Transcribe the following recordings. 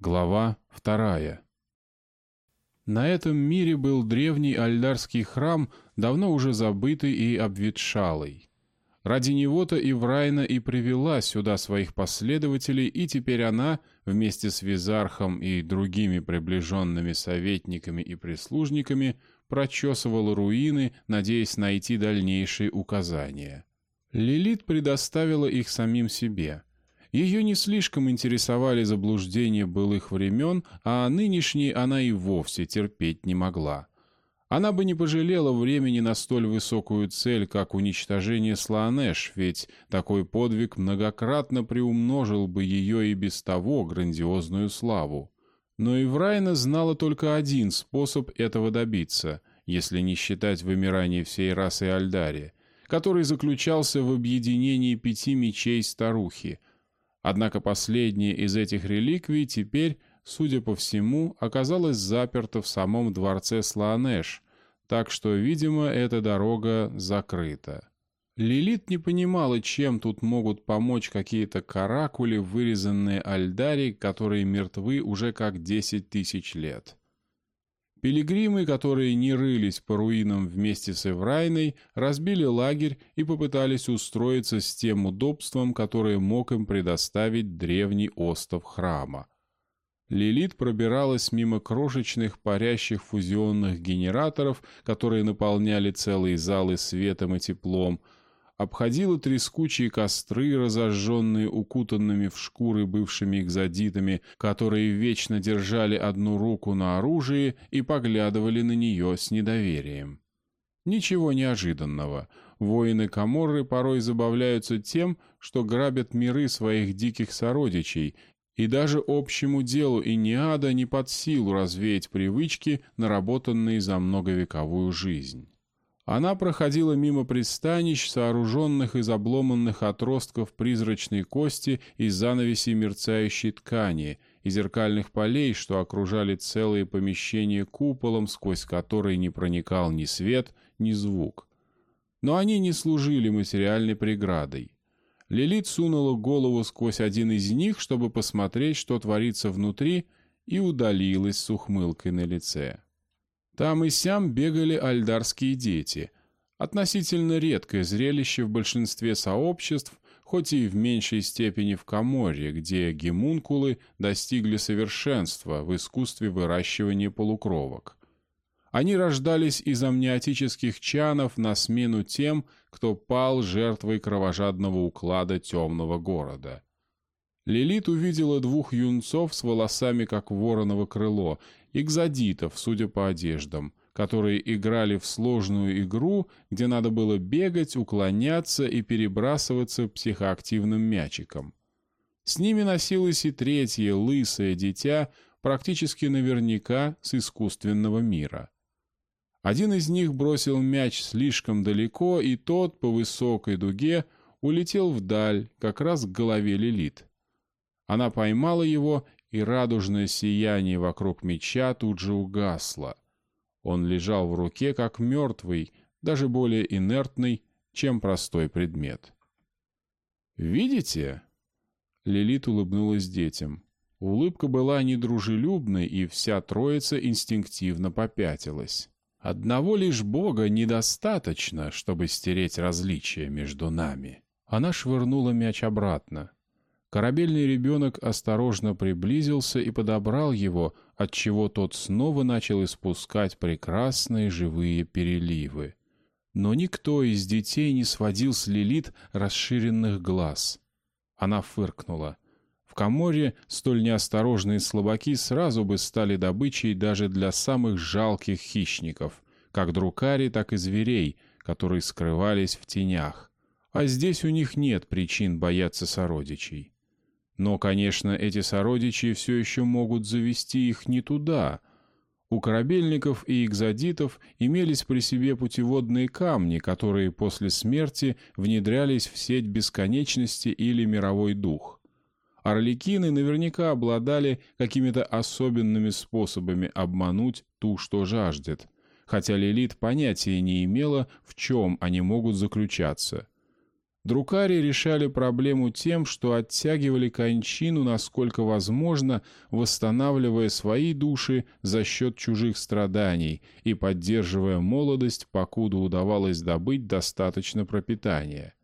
Глава вторая. На этом мире был древний альдарский храм, давно уже забытый и обветшалый. Ради него-то и Врайна и привела сюда своих последователей, и теперь она, вместе с Визархом и другими приближенными советниками и прислужниками, прочесывала руины, надеясь найти дальнейшие указания. Лилит предоставила их самим себе — ее не слишком интересовали заблуждения былых времен, а нынешние она и вовсе терпеть не могла. Она бы не пожалела времени на столь высокую цель, как уничтожение Слаанеш, ведь такой подвиг многократно приумножил бы ее и без того грандиозную славу. Но Иврайна знала только один способ этого добиться, если не считать вымирание всей расы Альдари, который заключался в объединении пяти мечей старухи — Однако последняя из этих реликвий теперь, судя по всему, оказалась заперта в самом дворце Слаанеш, так что, видимо, эта дорога закрыта. Лилит не понимала, чем тут могут помочь какие-то каракули, вырезанные альдари, которые мертвы уже как десять тысяч лет. Пилигримы, которые не рылись по руинам вместе с Эврайной, разбили лагерь и попытались устроиться с тем удобством, которое мог им предоставить древний остов храма. Лилит пробиралась мимо крошечных парящих фузионных генераторов, которые наполняли целые залы светом и теплом, обходила трескучие костры, разожженные укутанными в шкуры бывшими экзодитами, которые вечно держали одну руку на оружии и поглядывали на нее с недоверием. Ничего неожиданного. Воины Каморры порой забавляются тем, что грабят миры своих диких сородичей, и даже общему делу и неада не под силу развеять привычки, наработанные за многовековую жизнь. Она проходила мимо пристанищ, сооруженных из обломанных отростков призрачной кости и занавесей мерцающей ткани, и зеркальных полей, что окружали целые помещения куполом, сквозь который не проникал ни свет, ни звук. Но они не служили материальной преградой. Лилит сунула голову сквозь один из них, чтобы посмотреть, что творится внутри, и удалилась с ухмылкой на лице. Там и сям бегали альдарские дети. Относительно редкое зрелище в большинстве сообществ, хоть и в меньшей степени в Каморре, где гемункулы достигли совершенства в искусстве выращивания полукровок. Они рождались из амниотических чанов на смену тем, кто пал жертвой кровожадного уклада темного города. Лилит увидела двух юнцов с волосами, как вороново крыло, экзодитов, судя по одеждам, которые играли в сложную игру, где надо было бегать, уклоняться и перебрасываться психоактивным мячиком. С ними носилось и третье, лысое дитя, практически наверняка с искусственного мира. Один из них бросил мяч слишком далеко, и тот по высокой дуге улетел вдаль, как раз к голове Лилит. Она поймала его и радужное сияние вокруг меча тут же угасло. Он лежал в руке, как мертвый, даже более инертный, чем простой предмет. «Видите?» Лилит улыбнулась детям. Улыбка была недружелюбной, и вся троица инстинктивно попятилась. «Одного лишь Бога недостаточно, чтобы стереть различия между нами». Она швырнула мяч обратно. Корабельный ребенок осторожно приблизился и подобрал его, отчего тот снова начал испускать прекрасные живые переливы. Но никто из детей не сводил с Лилит расширенных глаз. Она фыркнула. В Каморе столь неосторожные слабаки сразу бы стали добычей даже для самых жалких хищников, как друкари, так и зверей, которые скрывались в тенях. А здесь у них нет причин бояться сородичей. Но, конечно, эти сородичи все еще могут завести их не туда. У корабельников и экзодитов имелись при себе путеводные камни, которые после смерти внедрялись в сеть бесконечности или мировой дух. Орликины наверняка обладали какими-то особенными способами обмануть ту, что жаждет, хотя Лилит понятия не имела, в чем они могут заключаться — Друкари решали проблему тем, что оттягивали кончину, насколько возможно, восстанавливая свои души за счет чужих страданий и поддерживая молодость, покуда удавалось добыть достаточно пропитания.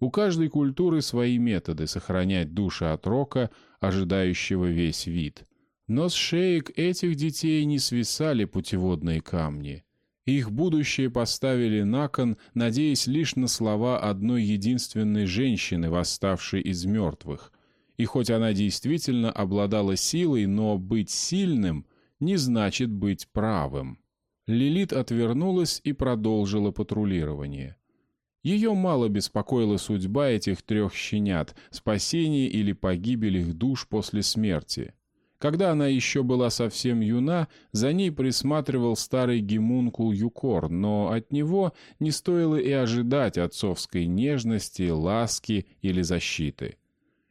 У каждой культуры свои методы сохранять души от рока, ожидающего весь вид. Но с шеек этих детей не свисали путеводные камни. Их будущее поставили на кон, надеясь лишь на слова одной единственной женщины, восставшей из мертвых. И хоть она действительно обладала силой, но быть сильным не значит быть правым. Лилит отвернулась и продолжила патрулирование. Ее мало беспокоила судьба этих трех щенят, спасение или погибель их душ после смерти. Когда она еще была совсем юна, за ней присматривал старый гемункул Юкор, но от него не стоило и ожидать отцовской нежности, ласки или защиты.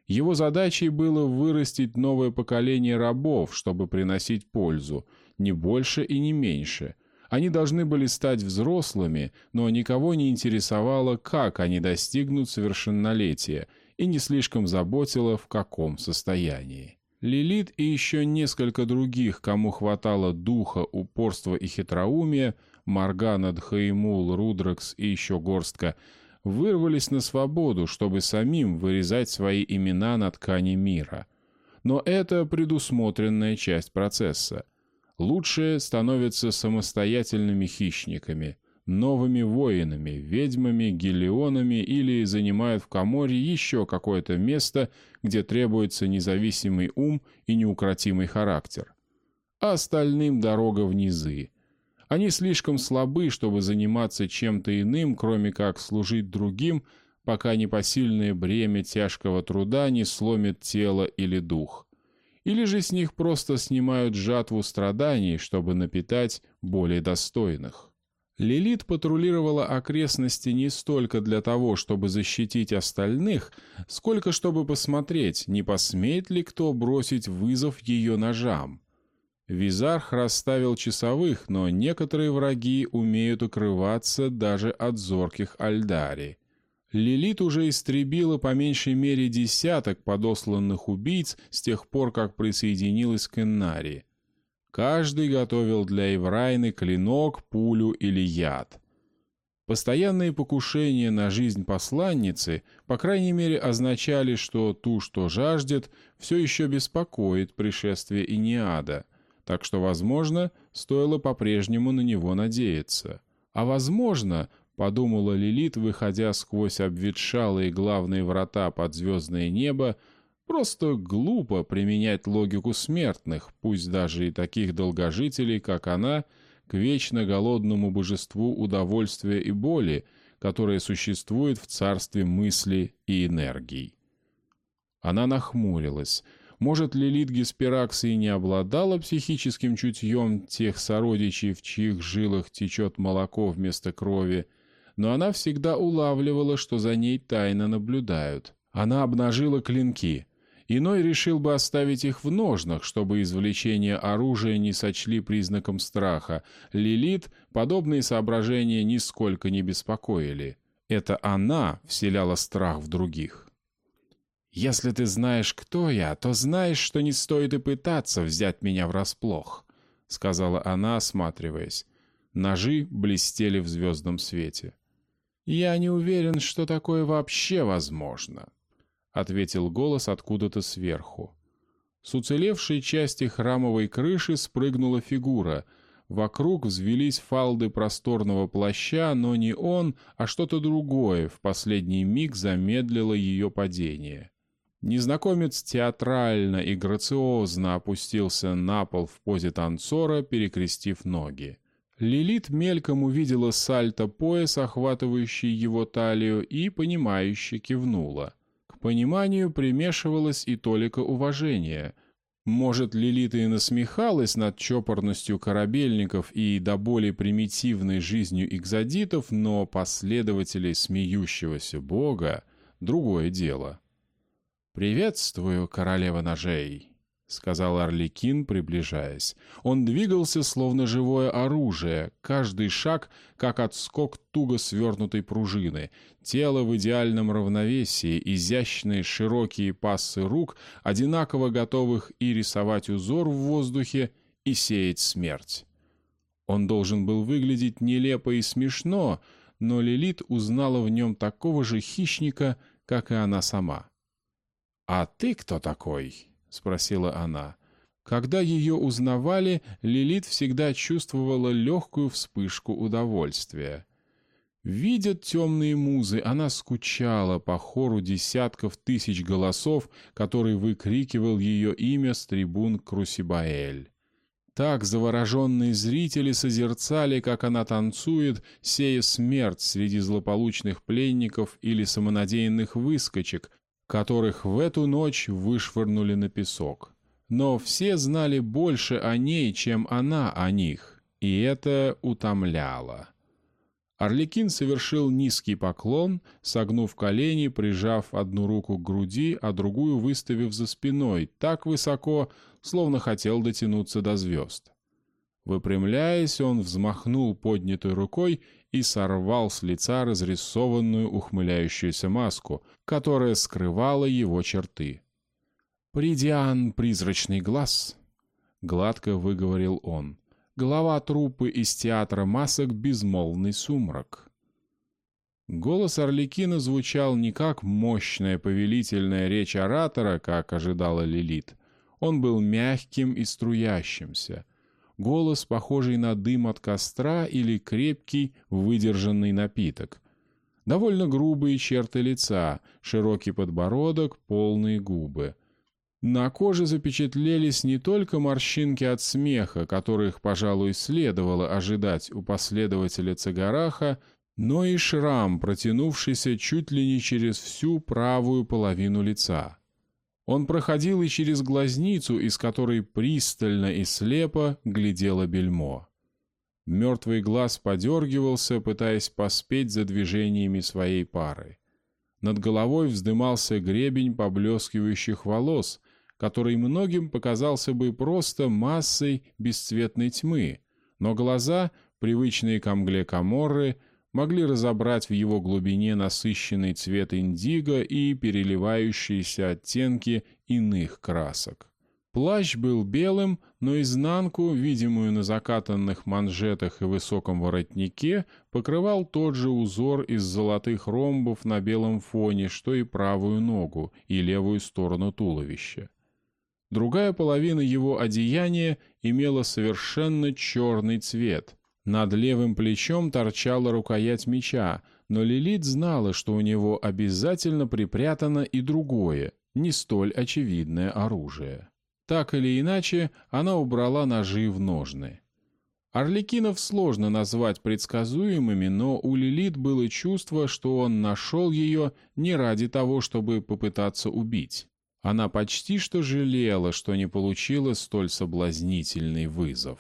Его задачей было вырастить новое поколение рабов, чтобы приносить пользу, не больше и не меньше. Они должны были стать взрослыми, но никого не интересовало, как они достигнут совершеннолетия, и не слишком заботило, в каком состоянии. Лилит и еще несколько других, кому хватало духа, упорства и хитроумия, Маргана, Дхаимул, Рудракс и еще горстка, вырвались на свободу, чтобы самим вырезать свои имена на ткани мира. Но это предусмотренная часть процесса. Лучшие становятся самостоятельными хищниками, новыми воинами, ведьмами, гелионами или занимают в Каморе еще какое-то место, где требуется независимый ум и неукротимый характер. А остальным дорога в низы. Они слишком слабы, чтобы заниматься чем-то иным, кроме как служить другим, пока непосильное бремя тяжкого труда не сломит тело или дух. Или же с них просто снимают жатву страданий, чтобы напитать более достойных. Лилит патрулировала окрестности не столько для того, чтобы защитить остальных, сколько чтобы посмотреть, не посмеет ли кто бросить вызов ее ножам. Визарх расставил часовых, но некоторые враги умеют укрываться даже от зорких Альдари. Лилит уже истребила по меньшей мере десяток подосланных убийц с тех пор, как присоединилась к Эннари. Каждый готовил для Еврайны клинок, пулю или яд. Постоянные покушения на жизнь посланницы, по крайней мере, означали, что ту, что жаждет, все еще беспокоит пришествие Иниада, так что, возможно, стоило по-прежнему на него надеяться. А возможно, подумала Лилит, выходя сквозь обветшалые главные врата под звездное небо, Просто глупо применять логику смертных, пусть даже и таких долгожителей, как она, к вечно голодному божеству удовольствия и боли, которое существует в царстве мысли и энергий. Она нахмурилась. Может, Лилит Гесперакс и не обладала психическим чутьем тех сородичей, в чьих жилах течет молоко вместо крови, но она всегда улавливала, что за ней тайно наблюдают. Она обнажила клинки — Иной решил бы оставить их в ножнах, чтобы извлечение оружия не сочли признаком страха. Лилит подобные соображения нисколько не беспокоили. Это она вселяла страх в других. «Если ты знаешь, кто я, то знаешь, что не стоит и пытаться взять меня врасплох», — сказала она, осматриваясь. Ножи блестели в звездном свете. «Я не уверен, что такое вообще возможно», — ответил голос откуда-то сверху. С уцелевшей части храмовой крыши спрыгнула фигура. Вокруг взвелись фалды просторного плаща, но не он, а что-то другое в последний миг замедлило ее падение. Незнакомец театрально и грациозно опустился на пол в позе танцора, перекрестив ноги. Лилит мельком увидела сальто пояс, охватывающий его талию, и, понимающе кивнула пониманию примешивалось и толика уважения. Может, Лилита и насмехалась над чопорностью корабельников и до более примитивной жизнью экзодитов, но последователей смеющегося бога — другое дело. «Приветствую, королева ножей», — сказал Орликин, приближаясь. Он двигался, словно живое оружие, каждый шаг, как отскок туго свернутой пружины. Тело в идеальном равновесии, изящные широкие пассы рук, одинаково готовых и рисовать узор в воздухе, и сеять смерть. Он должен был выглядеть нелепо и смешно, но Лилит узнала в нем такого же хищника, как и она сама. «А ты кто такой?» — спросила она. Когда ее узнавали, Лилит всегда чувствовала легкую вспышку удовольствия. Видя темные музы, она скучала по хору десятков тысяч голосов, который выкрикивал ее имя с трибун Крусибаэль. Так завороженные зрители созерцали, как она танцует, сея смерть среди злополучных пленников или самонадеянных выскочек, которых в эту ночь вышвырнули на песок. Но все знали больше о ней, чем она о них, и это утомляло. Орликин совершил низкий поклон, согнув колени, прижав одну руку к груди, а другую выставив за спиной так высоко, словно хотел дотянуться до звезд. Выпрямляясь, он взмахнул поднятой рукой и сорвал с лица разрисованную ухмыляющуюся маску, которая скрывала его черты. «Придиан, призрачный глаз!» — гладко выговорил он. «Глава труппы из театра масок «Безмолвный сумрак». Голос Орликина звучал не как мощная повелительная речь оратора, как ожидала Лилит. Он был мягким и струящимся — голос, похожий на дым от костра или крепкий, выдержанный напиток. Довольно грубые черты лица, широкий подбородок, полные губы. На коже запечатлелись не только морщинки от смеха, которых, пожалуй, следовало ожидать у последователя Цагараха, но и шрам, протянувшийся чуть ли не через всю правую половину лица. Он проходил и через глазницу, из которой пристально и слепо глядело бельмо. Мертвый глаз подергивался, пытаясь поспеть за движениями своей пары. Над головой вздымался гребень поблескивающих волос, который многим показался бы просто массой бесцветной тьмы, но глаза, привычные к мгле Каморры, могли разобрать в его глубине насыщенный цвет индиго и переливающиеся оттенки иных красок. Плащ был белым, но изнанку, видимую на закатанных манжетах и высоком воротнике, покрывал тот же узор из золотых ромбов на белом фоне, что и правую ногу и левую сторону туловища. Другая половина его одеяния имела совершенно черный цвет — над левым плечом торчала рукоять меча, но Лилит знала, что у него обязательно припрятано и другое, не столь очевидное оружие. Так или иначе, она убрала ножи в ножны. Орликинов сложно назвать предсказуемыми, но у Лилит было чувство, что он нашел ее не ради того, чтобы попытаться убить. Она почти что жалела, что не получила столь соблазнительный вызов.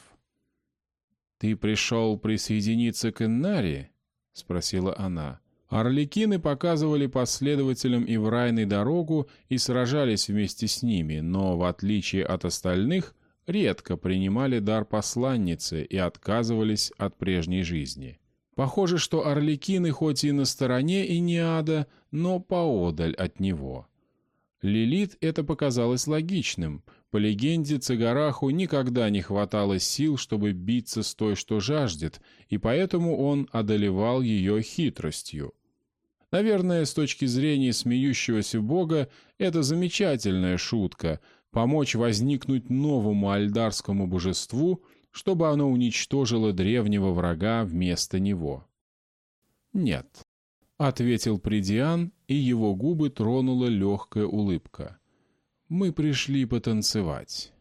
«Ты пришел присоединиться к Иннаре?» — спросила она. Орликины показывали последователям Иврайны дорогу и сражались вместе с ними, но, в отличие от остальных, редко принимали дар посланницы и отказывались от прежней жизни. Похоже, что орликины хоть и на стороне Иниада, но поодаль от него. Лилит это показалось логичным — по легенде, Цагараху никогда не хватало сил, чтобы биться с той, что жаждет, и поэтому он одолевал ее хитростью. Наверное, с точки зрения смеющегося бога, это замечательная шутка — помочь возникнуть новому альдарскому божеству, чтобы оно уничтожило древнего врага вместо него. «Нет», — ответил Придиан, и его губы тронула легкая улыбка мы пришли потанцевать.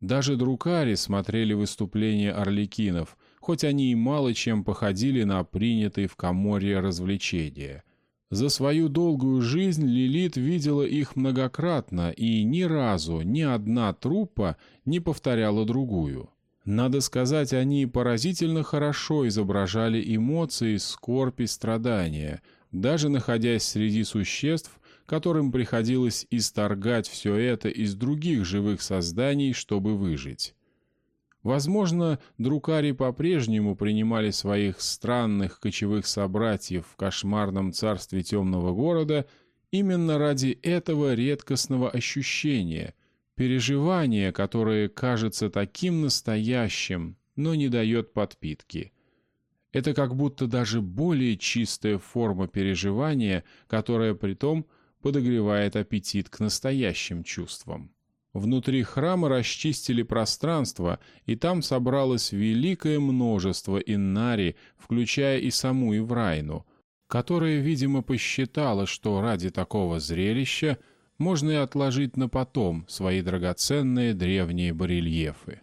Даже друкари смотрели выступления орликинов, хоть они и мало чем походили на принятые в Каморье развлечения. За свою долгую жизнь Лилит видела их многократно, и ни разу ни одна труппа не повторяла другую. Надо сказать, они поразительно хорошо изображали эмоции, скорбь и страдания, даже находясь среди существ, которым приходилось исторгать все это из других живых созданий, чтобы выжить. Возможно, друкари по-прежнему принимали своих странных кочевых собратьев в кошмарном царстве темного города именно ради этого редкостного ощущения, переживания, которое кажется таким настоящим, но не дает подпитки. Это как будто даже более чистая форма переживания, которая при том подогревает аппетит к настоящим чувствам. Внутри храма расчистили пространство, и там собралось великое множество иннари, включая и саму Иврайну, которая, видимо, посчитала, что ради такого зрелища можно и отложить на потом свои драгоценные древние барельефы.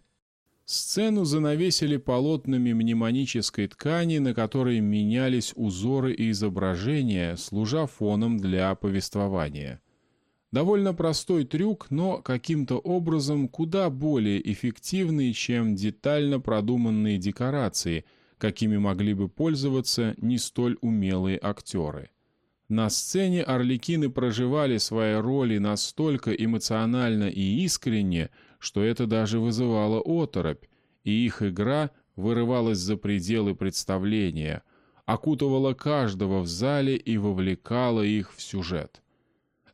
Сцену занавесили полотнами мнемонической ткани, на которой менялись узоры и изображения, служа фоном для повествования – Довольно простой трюк, но каким-то образом куда более эффективный, чем детально продуманные декорации, какими могли бы пользоваться не столь умелые актеры. На сцене орликины проживали свои роли настолько эмоционально и искренне, что это даже вызывало оторопь, и их игра вырывалась за пределы представления, окутывала каждого в зале и вовлекала их в сюжет.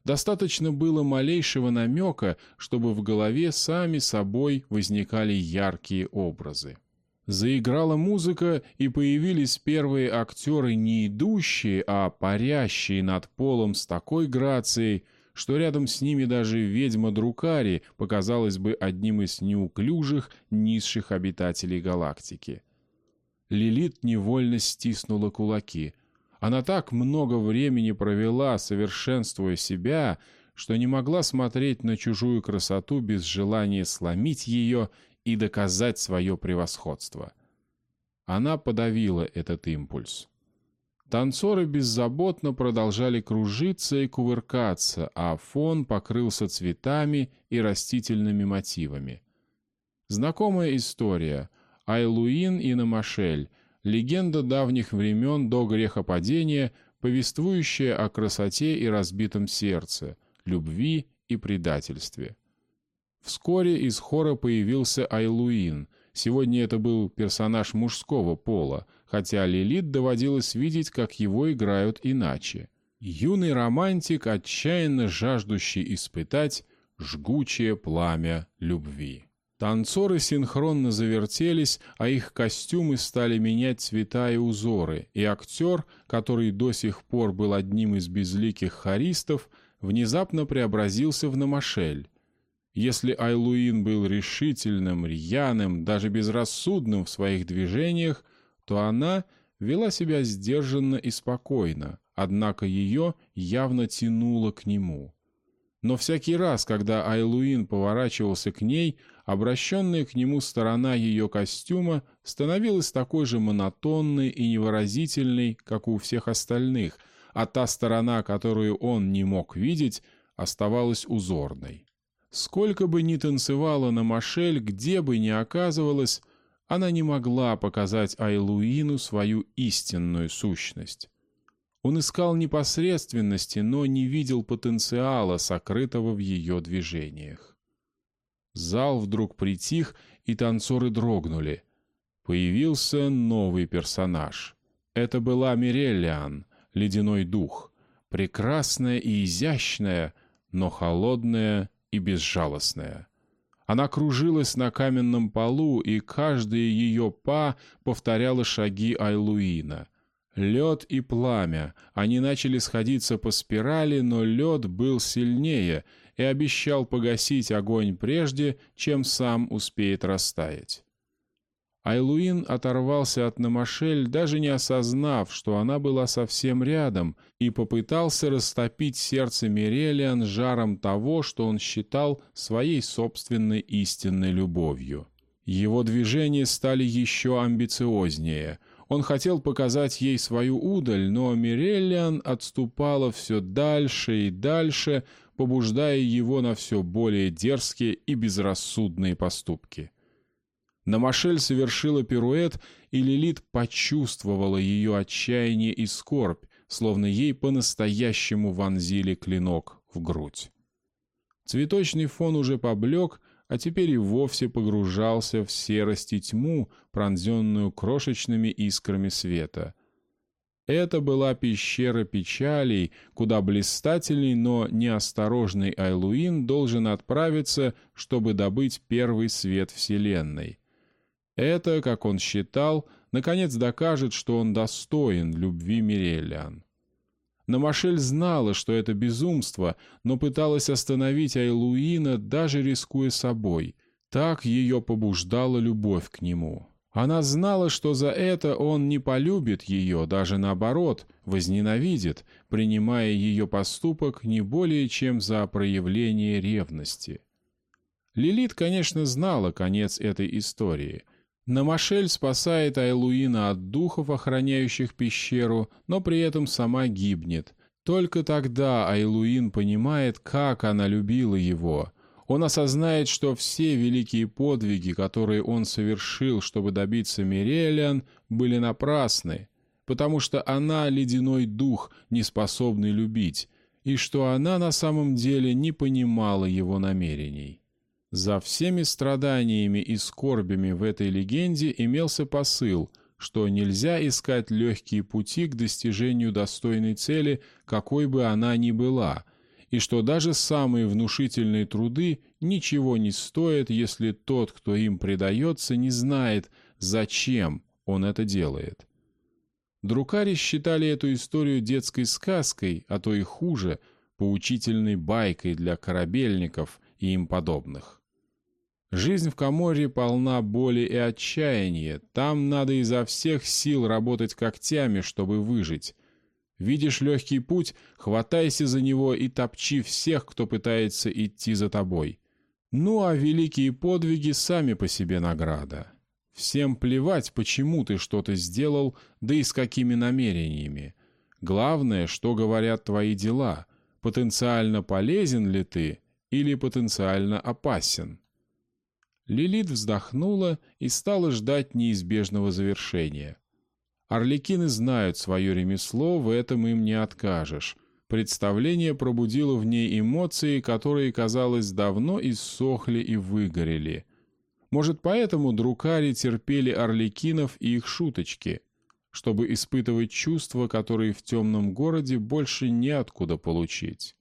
Достаточно было малейшего намека, чтобы в голове сами собой возникали яркие образы. Заиграла музыка, и появились первые актеры не идущие, а парящие над полом с такой грацией, что рядом с ними даже ведьма Друкари показалась бы одним из неуклюжих, низших обитателей галактики. Лилит невольно стиснула кулаки — она так много времени провела, совершенствуя себя, что не могла смотреть на чужую красоту без желания сломить ее и доказать свое превосходство. Она подавила этот импульс. Танцоры беззаботно продолжали кружиться и кувыркаться, а фон покрылся цветами и растительными мотивами. Знакомая история. Айлуин и Намашель — легенда давних времен до грехопадения, повествующая о красоте и разбитом сердце, любви и предательстве. Вскоре из хора появился Айлуин. Сегодня это был персонаж мужского пола, хотя Лилит доводилось видеть, как его играют иначе. Юный романтик, отчаянно жаждущий испытать жгучее пламя любви. Танцоры синхронно завертелись, а их костюмы стали менять цвета и узоры, и актер, который до сих пор был одним из безликих хористов, внезапно преобразился в Намашель. Если Айлуин был решительным, рьяным, даже безрассудным в своих движениях, то она вела себя сдержанно и спокойно, однако ее явно тянуло к нему. Но всякий раз, когда Айлуин поворачивался к ней, обращенная к нему сторона ее костюма становилась такой же монотонной и невыразительной, как у всех остальных, а та сторона, которую он не мог видеть, оставалась узорной. Сколько бы ни танцевала на Машель, где бы ни оказывалась, она не могла показать Айлуину свою истинную сущность. Он искал непосредственности, но не видел потенциала, сокрытого в ее движениях. Зал вдруг притих, и танцоры дрогнули. Появился новый персонаж. Это была Миреллиан, ледяной дух. Прекрасная и изящная, но холодная и безжалостная. Она кружилась на каменном полу, и каждое ее па повторяло шаги Айлуина. Лед и пламя. Они начали сходиться по спирали, но лед был сильнее — и обещал погасить огонь прежде, чем сам успеет растаять. Айлуин оторвался от Намашель, даже не осознав, что она была совсем рядом, и попытался растопить сердце Мирелиан жаром того, что он считал своей собственной истинной любовью. Его движения стали еще амбициознее. Он хотел показать ей свою удаль, но Мирелиан отступала все дальше и дальше, побуждая его на все более дерзкие и безрассудные поступки. Намашель совершила пируэт, и Лилит почувствовала ее отчаяние и скорбь, словно ей по-настоящему вонзили клинок в грудь. Цветочный фон уже поблек, а теперь и вовсе погружался в серость и тьму, пронзенную крошечными искрами света. Это была пещера печалей, куда блистательный, но неосторожный Айлуин должен отправиться, чтобы добыть первый свет Вселенной. Это, как он считал, наконец докажет, что он достоин любви Мирелиан. Намашель знала, что это безумство, но пыталась остановить Айлуина, даже рискуя собой. Так ее побуждала любовь к нему. Она знала, что за это он не полюбит ее, даже наоборот, возненавидит, принимая ее поступок не более чем за проявление ревности. Лилит, конечно, знала конец этой истории — Намашель спасает Айлуина от духов, охраняющих пещеру, но при этом сама гибнет. Только тогда Айлуин понимает, как она любила его. Он осознает, что все великие подвиги, которые он совершил, чтобы добиться Мирелиан, были напрасны, потому что она — ледяной дух, не способный любить, и что она на самом деле не понимала его намерений. За всеми страданиями и скорбями в этой легенде имелся посыл, что нельзя искать легкие пути к достижению достойной цели, какой бы она ни была, и что даже самые внушительные труды ничего не стоят, если тот, кто им предается, не знает, зачем он это делает. Друкари считали эту историю детской сказкой, а то и хуже, поучительной байкой для корабельников и им подобных. Жизнь в Каморре полна боли и отчаяния. Там надо изо всех сил работать когтями, чтобы выжить. Видишь легкий путь, хватайся за него и топчи всех, кто пытается идти за тобой. Ну а великие подвиги сами по себе награда. Всем плевать, почему ты что-то сделал, да и с какими намерениями. Главное, что говорят твои дела. Потенциально полезен ли ты или потенциально опасен? Лилит вздохнула и стала ждать неизбежного завершения. Орликины знают свое ремесло, в этом им не откажешь. Представление пробудило в ней эмоции, которые, казалось, давно иссохли и выгорели. Может, поэтому друкари терпели орликинов и их шуточки, чтобы испытывать чувства, которые в темном городе больше неоткуда получить.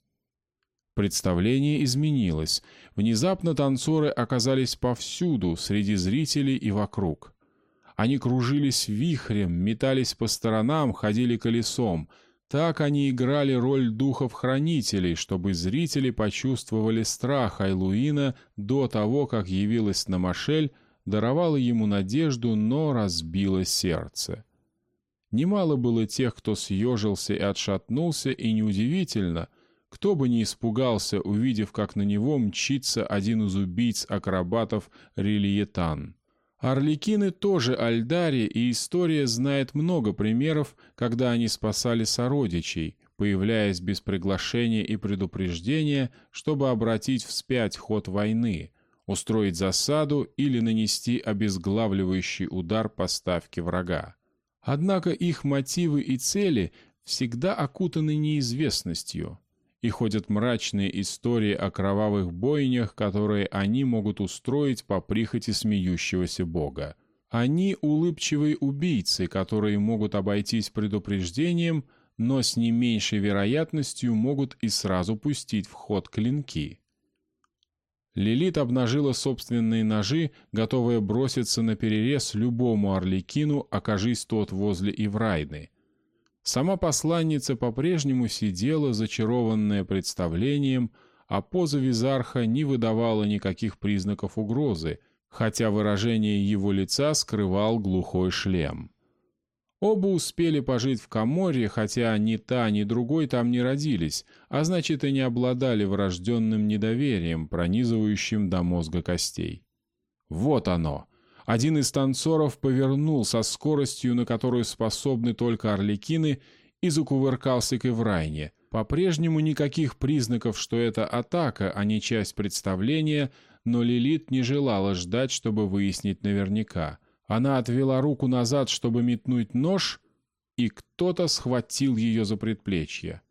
Представление изменилось. Внезапно танцоры оказались повсюду, среди зрителей и вокруг. Они кружились вихрем, метались по сторонам, ходили колесом. Так они играли роль духов-хранителей, чтобы зрители почувствовали страх Айлуина до того, как явилась Намашель, даровала ему надежду, но разбила сердце. Немало было тех, кто съежился и отшатнулся, и неудивительно — кто бы не испугался, увидев, как на него мчится один из убийц-акробатов Рильетан. Орликины тоже Альдари, и история знает много примеров, когда они спасали сородичей, появляясь без приглашения и предупреждения, чтобы обратить вспять ход войны, устроить засаду или нанести обезглавливающий удар по ставке врага. Однако их мотивы и цели всегда окутаны неизвестностью и ходят мрачные истории о кровавых бойнях, которые они могут устроить по прихоти смеющегося бога. Они улыбчивые убийцы, которые могут обойтись предупреждением, но с не меньшей вероятностью могут и сразу пустить в ход клинки. Лилит обнажила собственные ножи, готовая броситься на перерез любому орликину, окажись тот возле Иврайны — Сама посланница по-прежнему сидела, зачарованная представлением, а поза Визарха не выдавала никаких признаков угрозы, хотя выражение его лица скрывал глухой шлем. Оба успели пожить в Каморре, хотя ни та, ни другой там не родились, а значит и не обладали врожденным недоверием, пронизывающим до мозга костей. Вот оно! Один из танцоров повернул со скоростью, на которую способны только орликины, и закувыркался к Эврайне. По-прежнему никаких признаков, что это атака, а не часть представления, но Лилит не желала ждать, чтобы выяснить наверняка. Она отвела руку назад, чтобы метнуть нож, и кто-то схватил ее за предплечье.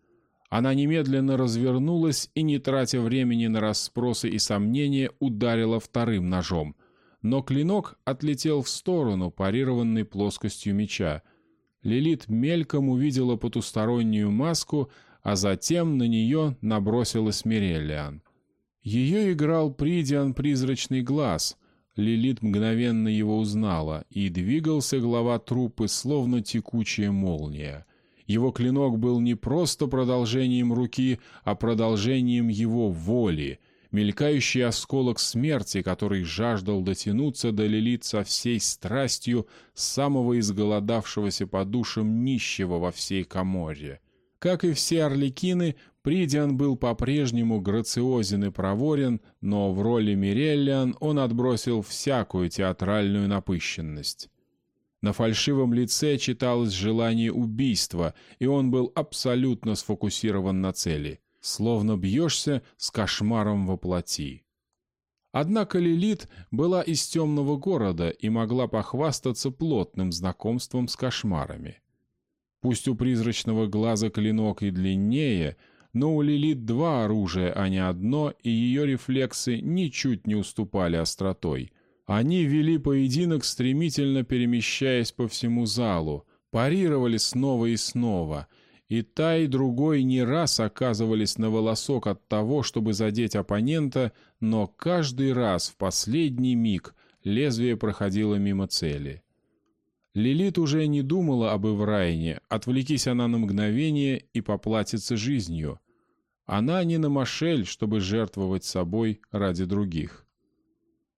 Она немедленно развернулась и, не тратя времени на расспросы и сомнения, ударила вторым ножом. Но клинок отлетел в сторону, парированный плоскостью меча. Лилит мельком увидела потустороннюю маску, а затем на нее набросилась Миреллиан. Ее играл Придиан Призрачный Глаз. Лилит мгновенно его узнала, и двигался глава трупы, словно текучая молния. Его клинок был не просто продолжением руки, а продолжением его воли, мелькающий осколок смерти, который жаждал дотянуться до Лилит со всей страстью самого изголодавшегося по душам нищего во всей Каморре. Как и все орликины, Придиан был по-прежнему грациозен и проворен, но в роли Миреллиан он отбросил всякую театральную напыщенность. На фальшивом лице читалось желание убийства, и он был абсолютно сфокусирован на цели, словно бьешься с кошмаром во плоти. Однако Лилит была из темного города и могла похвастаться плотным знакомством с кошмарами. Пусть у призрачного глаза клинок и длиннее, но у Лилит два оружия, а не одно, и ее рефлексы ничуть не уступали остротой. Они вели поединок, стремительно перемещаясь по всему залу, парировали снова и снова, и та и другой не раз оказывались на волосок от того, чтобы задеть оппонента, но каждый раз в последний миг лезвие проходило мимо цели. Лилит уже не думала об Эврайне, отвлекись она на мгновение и поплатится жизнью. Она не на Машель, чтобы жертвовать собой ради других.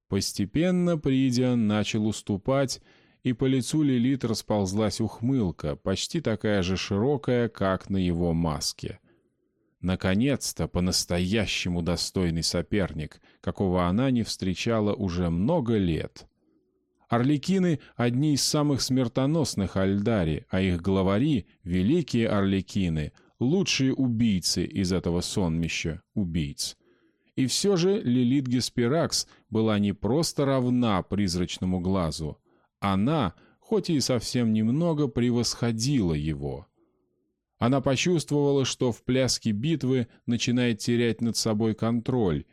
Постепенно Придиан начал уступать, и по лицу Лилит расползлась ухмылка, почти такая же широкая, как на его маске. Наконец-то по-настоящему достойный соперник, какого она не встречала уже много лет — Орликины — одни из самых смертоносных Альдари, а их главари — великие орликины, лучшие убийцы из этого сонмища убийц. И все же Лилит Геспиракс была не просто равна призрачному глазу. Она, хоть и совсем немного, превосходила его. Она почувствовала, что в пляске битвы начинает терять над собой контроль,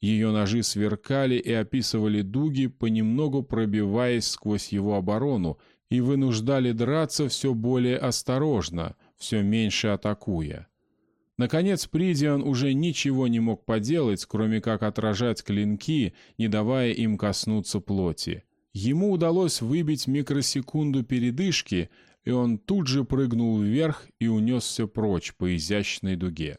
ее ножи сверкали и описывали дуги, понемногу пробиваясь сквозь его оборону, и вынуждали драться все более осторожно, все меньше атакуя. Наконец Придиан уже ничего не мог поделать, кроме как отражать клинки, не давая им коснуться плоти. Ему удалось выбить микросекунду передышки, и он тут же прыгнул вверх и унесся прочь по изящной дуге.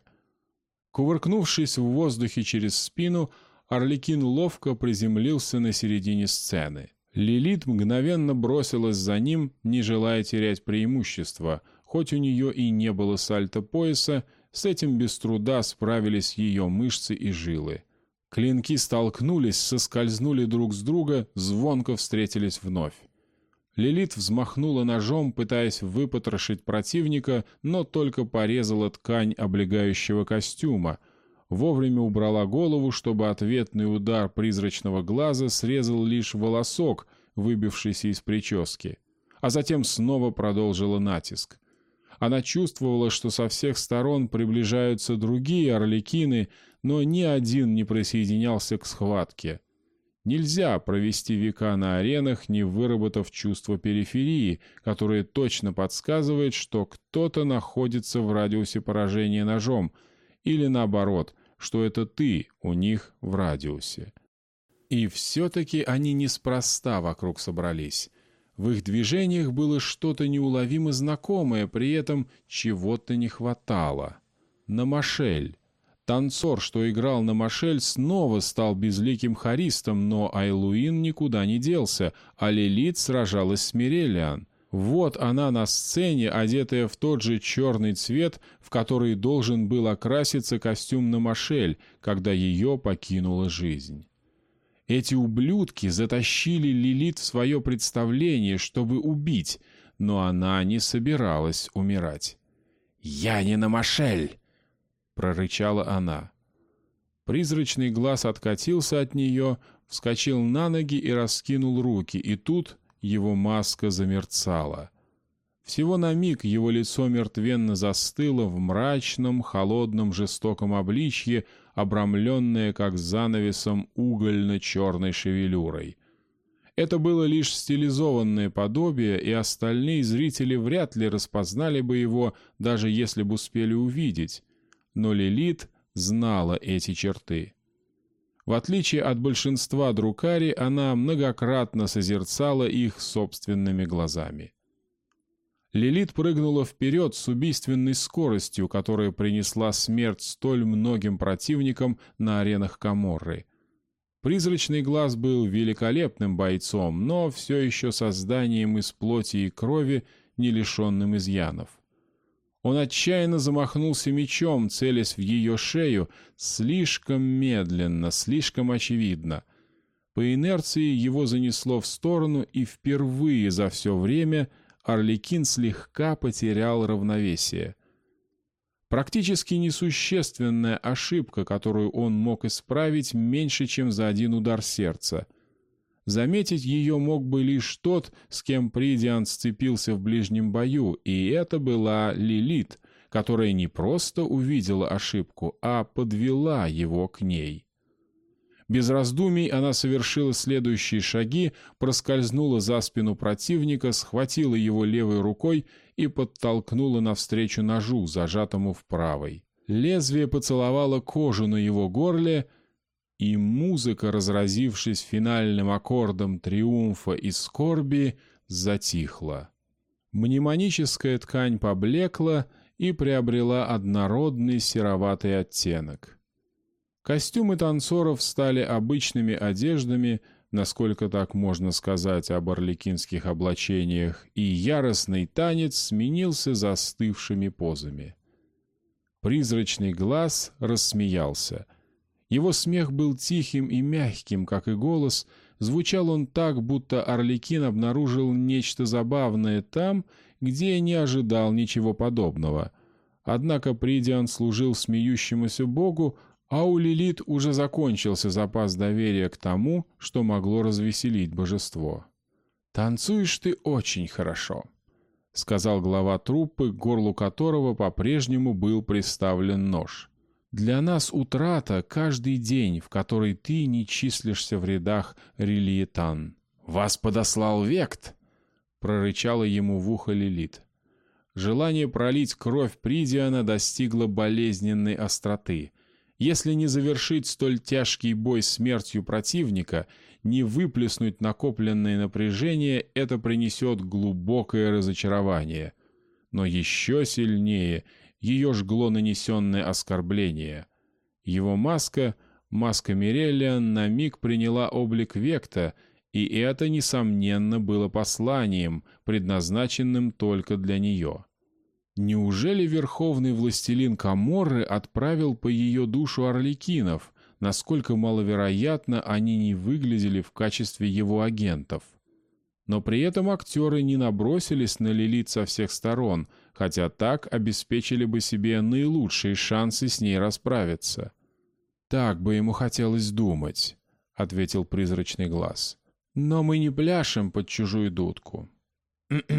Кувыркнувшись в воздухе через спину, Орликин ловко приземлился на середине сцены. Лилит мгновенно бросилась за ним, не желая терять преимущество. Хоть у нее и не было сальто пояса, с этим без труда справились ее мышцы и жилы. Клинки столкнулись, соскользнули друг с друга, звонко встретились вновь. Лилит взмахнула ножом, пытаясь выпотрошить противника, но только порезала ткань облегающего костюма. Вовремя убрала голову, чтобы ответный удар призрачного глаза срезал лишь волосок, выбившийся из прически. А затем снова продолжила натиск. Она чувствовала, что со всех сторон приближаются другие орликины, но ни один не присоединялся к схватке — Нельзя провести века на аренах, не выработав чувство периферии, которое точно подсказывает, что кто-то находится в радиусе поражения ножом, или наоборот, что это ты у них в радиусе. И все-таки они неспроста вокруг собрались. В их движениях было что-то неуловимо знакомое, при этом чего-то не хватало. На Машель. Танцор, что играл на Машель, снова стал безликим харистом, но Айлуин никуда не делся, а Лилит сражалась с Мирелиан. Вот она на сцене, одетая в тот же черный цвет, в который должен был окраситься костюм на Машель, когда ее покинула жизнь. Эти ублюдки затащили Лилит в свое представление, чтобы убить, но она не собиралась умирать. «Я не на Машель!» — прорычала она. Призрачный глаз откатился от нее, вскочил на ноги и раскинул руки, и тут его маска замерцала. Всего на миг его лицо мертвенно застыло в мрачном, холодном, жестоком обличье, обрамленное как занавесом угольно-черной шевелюрой. Это было лишь стилизованное подобие, и остальные зрители вряд ли распознали бы его, даже если бы успели увидеть. Но Лилит знала эти черты. В отличие от большинства друкари, она многократно созерцала их собственными глазами. Лилит прыгнула вперед с убийственной скоростью, которая принесла смерть столь многим противникам на аренах Каморры. Призрачный глаз был великолепным бойцом, но все еще созданием из плоти и крови, не лишенным изъянов. Он отчаянно замахнулся мечом, целясь в ее шею, слишком медленно, слишком очевидно. По инерции его занесло в сторону, и впервые за все время Орликин слегка потерял равновесие. Практически несущественная ошибка, которую он мог исправить меньше, чем за один удар сердца — Заметить ее мог бы лишь тот, с кем Придиан сцепился в ближнем бою, и это была Лилит, которая не просто увидела ошибку, а подвела его к ней. Без раздумий она совершила следующие шаги, проскользнула за спину противника, схватила его левой рукой и подтолкнула навстречу ножу, зажатому в правой. Лезвие поцеловало кожу на его горле — и музыка, разразившись финальным аккордом триумфа и скорби, затихла. Мнемоническая ткань поблекла и приобрела однородный сероватый оттенок. Костюмы танцоров стали обычными одеждами, насколько так можно сказать об орликинских облачениях, и яростный танец сменился застывшими позами. Призрачный глаз рассмеялся — его смех был тихим и мягким, как и голос. Звучал он так, будто Орликин обнаружил нечто забавное там, где не ожидал ничего подобного. Однако Придиан служил смеющемуся богу, а у Лилит уже закончился запас доверия к тому, что могло развеселить божество. «Танцуешь ты очень хорошо», — сказал глава труппы, к горлу которого по-прежнему был приставлен нож. Для нас утрата каждый день, в который ты не числишься в рядах Релиетан. «Вас подослал Вект!» — прорычала ему в ухо Лилит. Желание пролить кровь Придиана достигло болезненной остроты. Если не завершить столь тяжкий бой смертью противника, не выплеснуть накопленное напряжение, это принесет глубокое разочарование. Но еще сильнее — ее жгло нанесенное оскорбление. Его маска, маска Мирелия, на миг приняла облик Векта, и это, несомненно, было посланием, предназначенным только для нее. Неужели верховный властелин Каморры отправил по ее душу орликинов, насколько маловероятно они не выглядели в качестве его агентов? Но при этом актеры не набросились на Лилит со всех сторон — хотя так обеспечили бы себе наилучшие шансы с ней расправиться. «Так бы ему хотелось думать», — ответил призрачный глаз. «Но мы не пляшем под чужую дудку».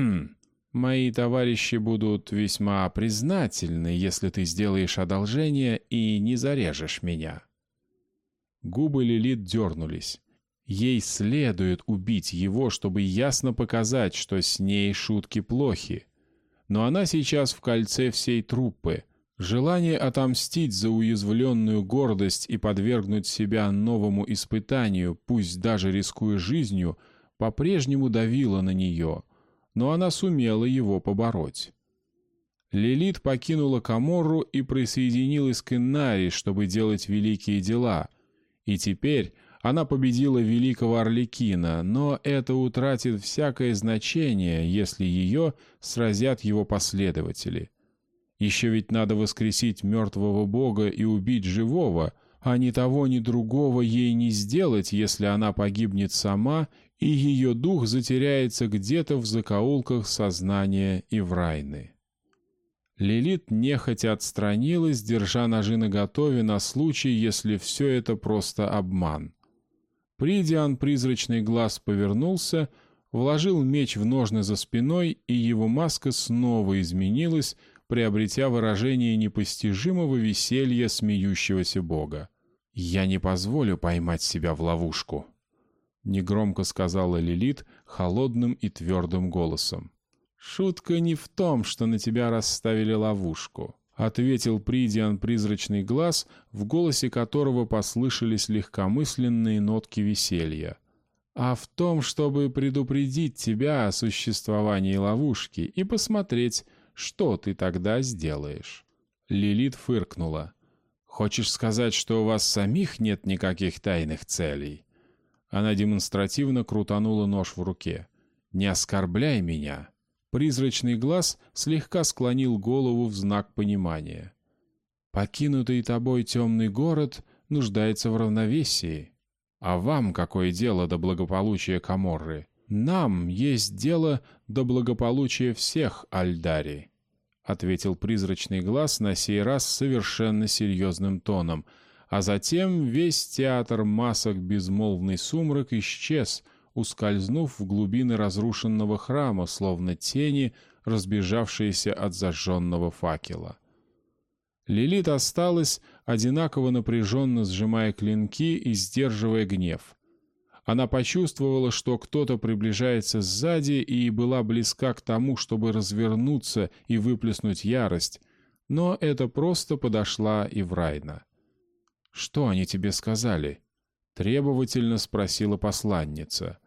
«Мои товарищи будут весьма признательны, если ты сделаешь одолжение и не зарежешь меня». Губы Лилит дернулись. Ей следует убить его, чтобы ясно показать, что с ней шутки плохи но она сейчас в кольце всей труппы. Желание отомстить за уязвленную гордость и подвергнуть себя новому испытанию, пусть даже рискуя жизнью, по-прежнему давило на нее, но она сумела его побороть. Лилит покинула Каморру и присоединилась к Иннари, чтобы делать великие дела, и теперь она победила великого Орликина, но это утратит всякое значение, если ее сразят его последователи. Еще ведь надо воскресить мертвого бога и убить живого, а ни того, ни другого ей не сделать, если она погибнет сама, и ее дух затеряется где-то в закоулках сознания Иврайны. Лилит нехотя отстранилась, держа ножи наготове на случай, если все это просто обман. Придиан призрачный глаз повернулся, вложил меч в ножны за спиной, и его маска снова изменилась, приобретя выражение непостижимого веселья смеющегося бога. «Я не позволю поймать себя в ловушку», — негромко сказала Лилит холодным и твердым голосом. «Шутка не в том, что на тебя расставили ловушку», — ответил Придиан призрачный глаз, в голосе которого послышались легкомысленные нотки веселья а в том, чтобы предупредить тебя о существовании ловушки и посмотреть, что ты тогда сделаешь. Лилит фыркнула. «Хочешь сказать, что у вас самих нет никаких тайных целей?» Она демонстративно крутанула нож в руке. «Не оскорбляй меня!» Призрачный глаз слегка склонил голову в знак понимания. «Покинутый тобой темный город нуждается в равновесии. А вам какое дело до благополучия Каморры? Нам есть дело до благополучия всех Альдари, ответил призрачный глаз на сей раз совершенно серьезным тоном, а затем весь театр масок безмолвный сумрак исчез, ускользнув в глубины разрушенного храма, словно тени, разбежавшиеся от зажженного факела. Лилит осталась, одинаково напряженно сжимая клинки и сдерживая гнев. Она почувствовала, что кто-то приближается сзади и была близка к тому, чтобы развернуться и выплеснуть ярость, но это просто подошла и Врайна. «Что они тебе сказали?» — требовательно спросила посланница.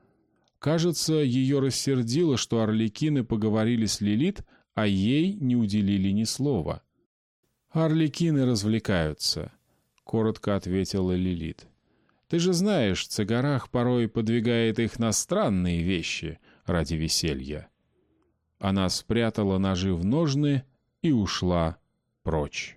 Кажется, ее рассердило, что орликины поговорили с Лилит, а ей не уделили ни слова. «Орликины развлекаются», — коротко ответила Лилит. «Ты же знаешь, Цагарах порой подвигает их на странные вещи ради веселья». Она спрятала ножи в ножны и ушла прочь.